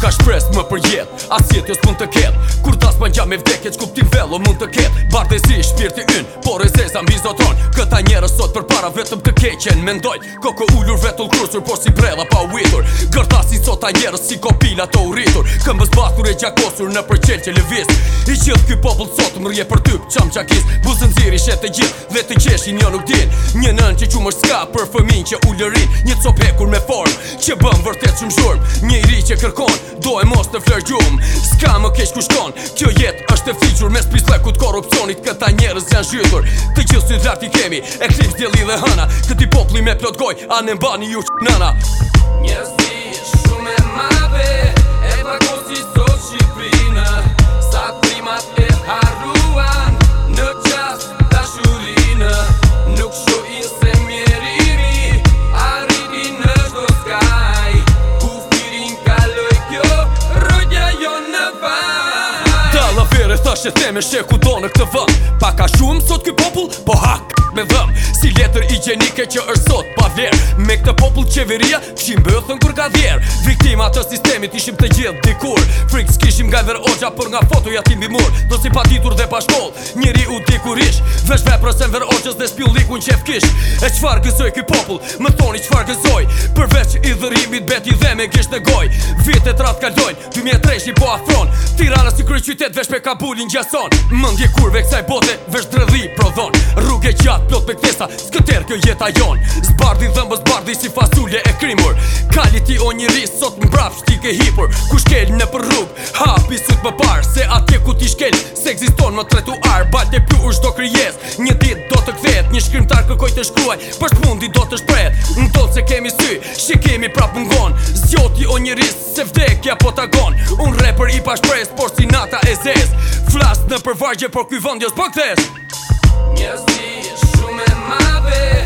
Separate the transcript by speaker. Speaker 1: ka shpres më për jet Asjet jo mund të ket Kur tas pa gjam me vdeket Që kupti velo mund të ket Bardesi shpirti yn Por e zezam i zotron Këta njerës sot për para vetëm të keqen Mendoj Koko ullur vetull krusur, Por si brella pa uitur Gërta si sot a njerës si kopila të uritur Këmbës bastur e gjakosur në përqel që levis I qëtë kjo popull sot rje për ty Qam qakis Buzën ziri shet e gjith Dhe të qeshin një jo nuk din Një nën që qumër s'ka për fëmin që Një copekur me form Që bëm vërtet që Një iri që kërkon Do e mos të flër Ska më kesh ku shkon Kjo jet është e fiqur Mes pislekut korupcionit Këta njerës janë zhytur Të gjithë si drafti kemi Eklips djeli dhe hëna Këti popli me plot goj A ne mba një ju nana nëna Njerës Se teme shqe ku do në këtë vënd Pa ka shumë sot këj popull Po hak me dhëm Si letër i gjenike që është sot pa vler Me këtë popull qeveria këshim bëthën kur ka vjer Viktima të sistemit ishim të gjithë dikur Frikës kishim nga dherë por për nga foto ja tim bimur Do si pa titur dhe pa shkoll, njëri u dikur ish Vesh veprës e më verë dhe spju likun qef kish E qfar gëzoj këj popull, më thoni qfar gëzoj Përveç i dhërimit beti dhe me gisht në goj Vitet ratë kalojnë, 2003 shi po afron Tirana si kry qytet vesh pe Kabulin gjason Mëndje kurve kësaj bote, vesh ke gjatë plot me këtesa Skëter kjo jetë a jonë Zbardi dhe më zbardi si fasulje e krimur Kali ti o një sot më brafë shti ke hipur Ku shkelj në për rrug Hapi sut më parë Se atje ku ti shkelj Se egziston më tretu arë Balë të pjuhë është do kryes Një dit do të këthet Një shkrimtar kërkoj të shkruaj Për të do të shpret Në tolë se kemi sy Shikimi prapë më ngonë Zjoti o një Se vdekja po të agon Unë rapper i pashpres Por si nata e zes Flasë në përvajgje Por kuj vëndjës jo për këthes Njës një my bed.